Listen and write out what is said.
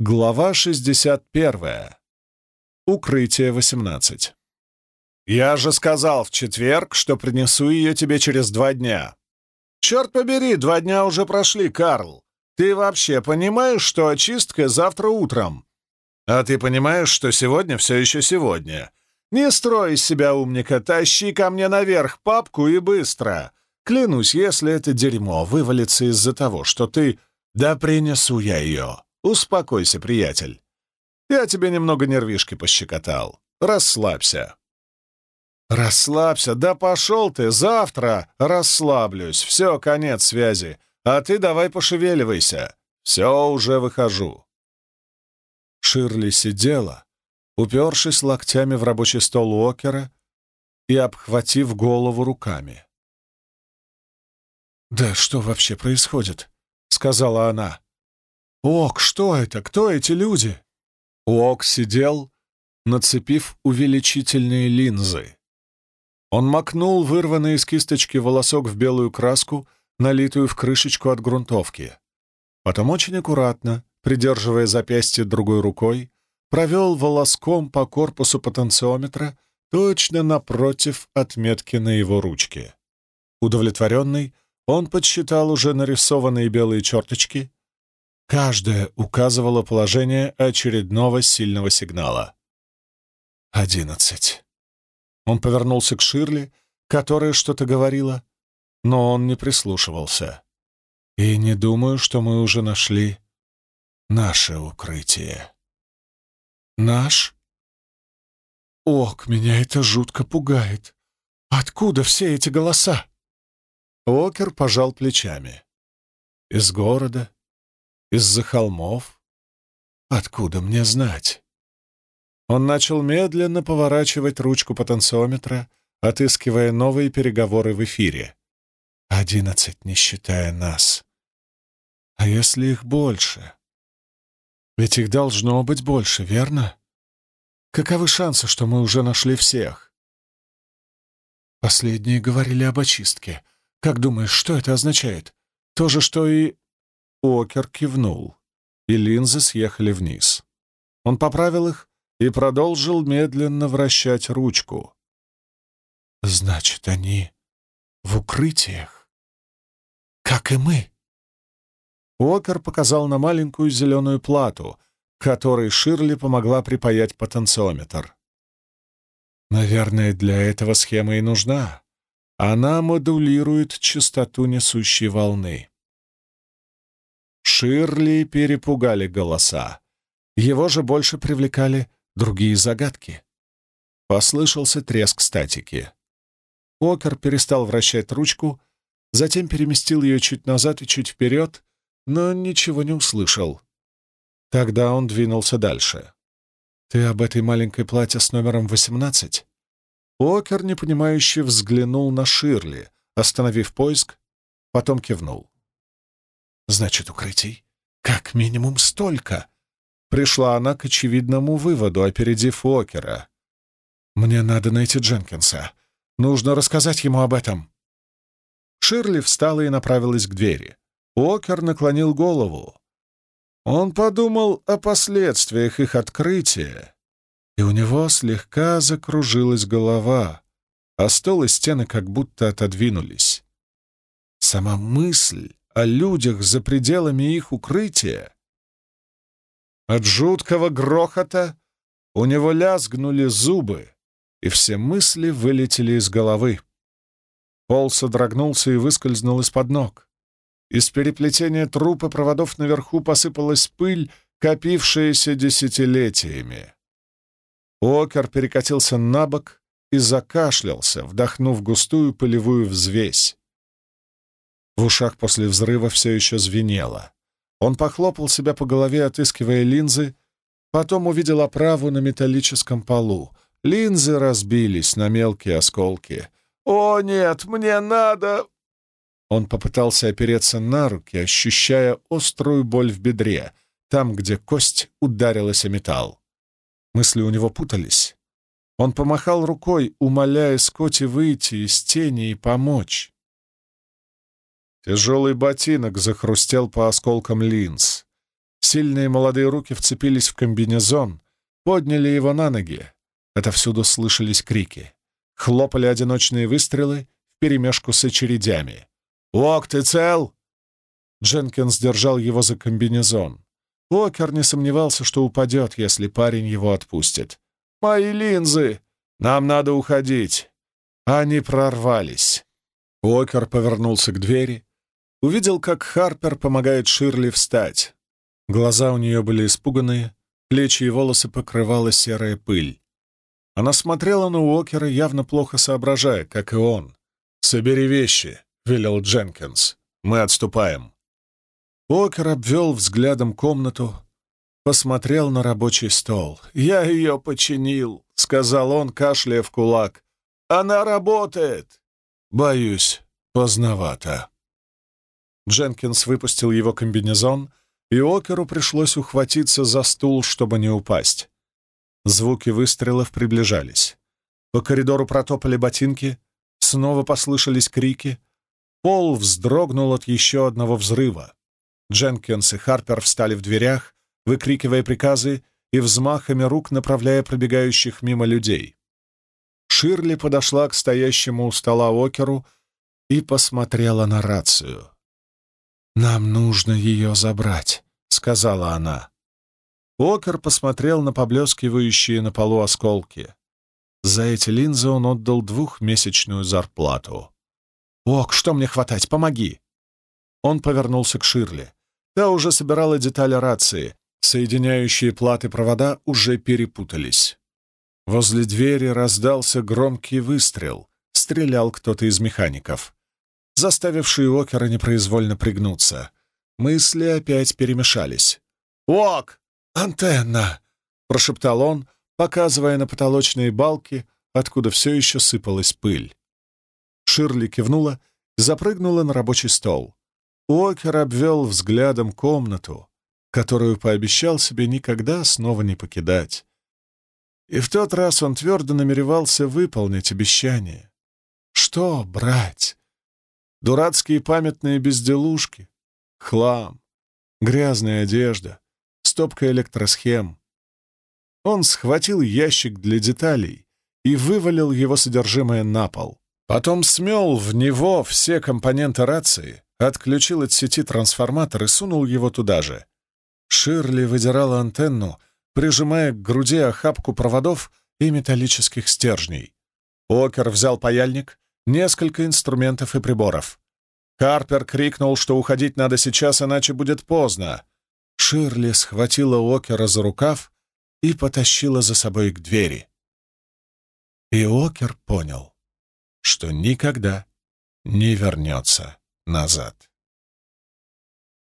Глава 61. Укрытие 18. «Я же сказал в четверг, что принесу ее тебе через два дня». «Черт побери, два дня уже прошли, Карл. Ты вообще понимаешь, что очистка завтра утром? А ты понимаешь, что сегодня все еще сегодня? Не строй из себя умника, тащи ко мне наверх папку и быстро. Клянусь, если это дерьмо вывалится из-за того, что ты... Да принесу я ее». «Успокойся, приятель. Я тебе немного нервишки пощекотал. Расслабься». «Расслабься, да пошел ты, завтра расслаблюсь, все, конец связи, а ты давай пошевеливайся, все, уже выхожу». Ширли сидела, упершись локтями в рабочий стол Уокера и обхватив голову руками. «Да что вообще происходит?» — сказала она. «Ок, что это? Кто эти люди?» Ок сидел, нацепив увеличительные линзы. Он макнул вырванный из кисточки волосок в белую краску, налитую в крышечку от грунтовки. Потом очень аккуратно, придерживая запястье другой рукой, провел волоском по корпусу потенциометра точно напротив отметки на его ручке. Удовлетворенный, он подсчитал уже нарисованные белые черточки Каждая указывала положение очередного сильного сигнала. «Одиннадцать». Он повернулся к Ширли, которая что-то говорила, но он не прислушивался. «И не думаю, что мы уже нашли наше укрытие». «Наш?» «Ок, меня это жутко пугает. Откуда все эти голоса?» Окер пожал плечами. «Из города, из-за холмов? Откуда мне знать? Он начал медленно поворачивать ручку потенциометра, отыскивая новые переговоры в эфире. Одиннадцать, не считая нас. А если их больше? Ведь их должно быть больше, верно? Каковы шансы, что мы уже нашли всех? Последние говорили об очистке. Как думаешь, что это означает? То же, что и... Окер кивнул, и линзы съехали вниз. Он поправил их и продолжил медленно вращать ручку. «Значит, они в укрытиях, как и мы». Окер показал на маленькую зеленую плату, которой Ширли помогла припаять потенциометр. «Наверное, для этого схема и нужна. Она модулирует частоту несущей волны». Ширли перепугали голоса. Его же больше привлекали другие загадки. Послышался треск статики. Окер перестал вращать ручку, затем переместил ее чуть назад и чуть вперед, но ничего не услышал. Тогда он двинулся дальше. «Ты об этой маленькой платье с номером 18?» Окер, непонимающе, взглянул на Ширли, остановив поиск, потом кивнул. Значит, укрытий как минимум столько. Пришла она к очевидному выводу, опередив Уокера. «Мне надо найти Дженкинса. Нужно рассказать ему об этом». Ширли встала и направилась к двери. Уокер наклонил голову. Он подумал о последствиях их открытия, и у него слегка закружилась голова, а стол и стены как будто отодвинулись. Сама мысль о людях за пределами их укрытия. От жуткого грохота у него лязгнули зубы, и все мысли вылетели из головы. Пол содрогнулся и выскользнул из-под ног. Из переплетения трупа проводов наверху посыпалась пыль, копившаяся десятилетиями. Окер перекатился на бок и закашлялся, вдохнув густую пылевую взвесь. В ушах после взрыва все еще звенело. Он похлопал себя по голове, отыскивая линзы, потом увидел оправу на металлическом полу. Линзы разбились на мелкие осколки. «О, нет, мне надо...» Он попытался опереться на руки, ощущая острую боль в бедре, там, где кость ударилась о металл. Мысли у него путались. Он помахал рукой, умоляя Скотти выйти из тени и помочь. Тяжелый ботинок захрустел по осколкам линз. Сильные молодые руки вцепились в комбинезон, подняли его на ноги. Отовсюду слышались крики. Хлопали одиночные выстрелы вперемешку с очередями. «Ок, ты цел?» Дженкинс держал его за комбинезон. Уокер не сомневался, что упадет, если парень его отпустит. «Мои линзы! Нам надо уходить!» Они прорвались. Уокер повернулся к двери, увидел, как Харпер помогает Ширли встать. Глаза у нее были испуганные, плечи и волосы покрывала серая пыль. Она смотрела на Уокера, явно плохо соображая, как и он. «Собери вещи», — велел Дженкинс. «Мы отступаем». Уокер обвел взглядом комнату, посмотрел на рабочий стол. «Я ее починил», — сказал он, кашляя в кулак. «Она работает!» «Боюсь, поздновато». Дженкинс выпустил его комбинезон, и Океру пришлось ухватиться за стул, чтобы не упасть. Звуки выстрелов приближались. По коридору протопали ботинки, снова послышались крики. Пол вздрогнул от еще одного взрыва. Дженкинс и Харпер встали в дверях, выкрикивая приказы и взмахами рук направляя пробегающих мимо людей. Ширли подошла к стоящему у стола Океру и посмотрела на рацию. «Нам нужно ее забрать», — сказала она. Окер посмотрел на поблескивающие на полу осколки. За эти линзы он отдал двухмесячную зарплату. «Ок, что мне хватать? Помоги!» Он повернулся к Ширли. Та уже собирала детали рации. Соединяющие платы провода уже перепутались. Возле двери раздался громкий выстрел. Стрелял кто-то из механиков заставивший Уокера непроизвольно пригнуться. Мысли опять перемешались. «Уок! Антенна!» — прошептал он, показывая на потолочные балки, откуда все еще сыпалась пыль. Ширли кивнула и запрыгнула на рабочий стол. Уокер обвел взглядом комнату, которую пообещал себе никогда снова не покидать. И в тот раз он твердо намеревался выполнить обещание. Что брать? Дурацкие памятные безделушки, хлам, грязная одежда, стопка электросхем. Он схватил ящик для деталей и вывалил его содержимое на пол. Потом смел в него все компоненты рации, отключил от сети трансформатор и сунул его туда же. Ширли выдирала антенну, прижимая к груди охапку проводов и металлических стержней. Окер взял паяльник несколько инструментов и приборов. Карпер крикнул, что уходить надо сейчас, иначе будет поздно. Ширли схватила Окера за рукав и потащила за собой к двери. И Окер понял, что никогда не вернется назад.